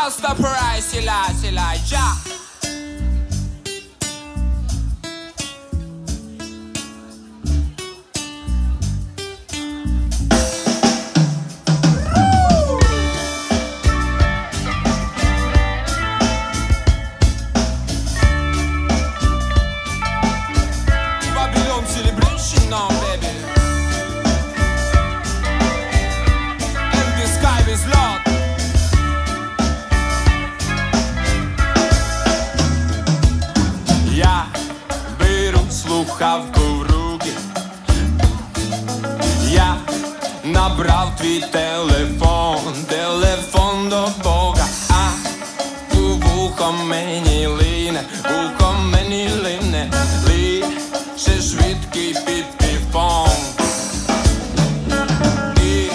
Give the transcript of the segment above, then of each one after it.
Rastafari, see Silla, Jah. Набрав твій телефон, телефон до Бога, а у вухо мені лине, вухо мені лине, лише швидкий підпівпон. Ти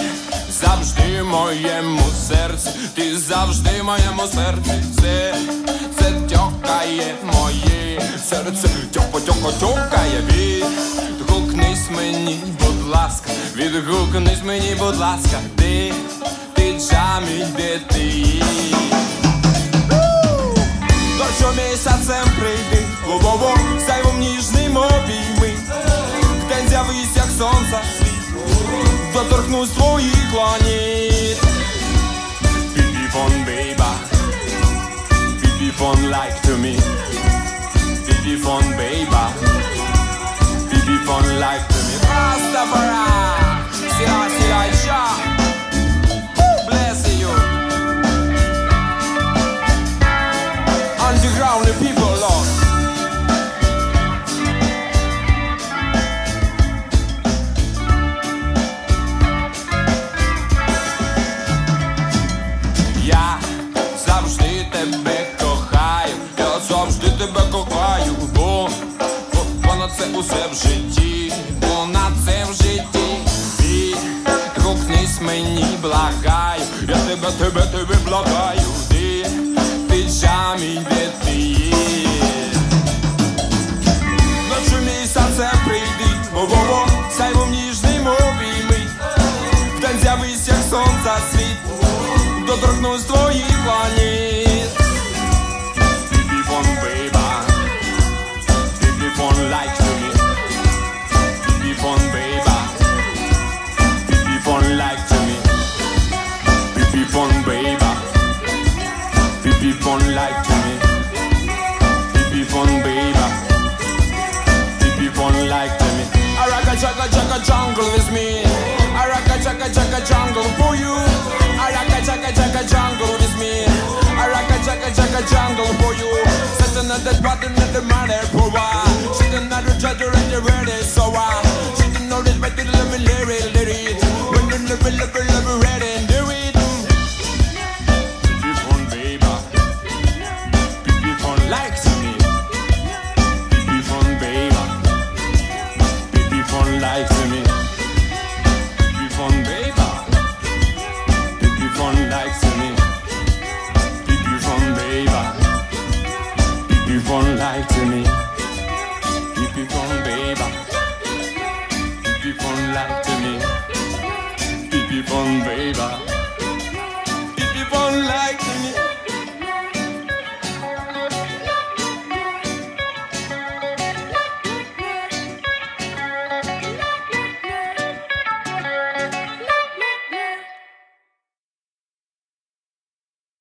завжди моєму серці, ти завжди моєму серці, це, це тьокає моє серце, тьоко, тьоко, тьокає Відгукнись мені, будь ласка, відгукнись мені, будь ласка, ти, ти джамі, де ти? Що місяцем прийди, во-во-во, зайвом ніжним обійми, День з'явись, як сонце, доторкнусь твоїх ланіт. Піпі-фон, бейба, піпі-фон, like to me. Піпі-фон, бейба, піпі-фон, like to me. The people, Lord. Я завжди тебе кохаю, я завжди тебе кохаю, бо понад це усе в житті, понад це в житті. Відгукнись мені, благаю, я тебе, тебе, тебе благаю, ти, джамі, де ти є. Ночу місяцем прийди, во-во-во, сяйвом ніжним обійми. Вдень з'явись, як сонце світ, доторкнусь твоїх the money. keep on light to me. Keep on, baby.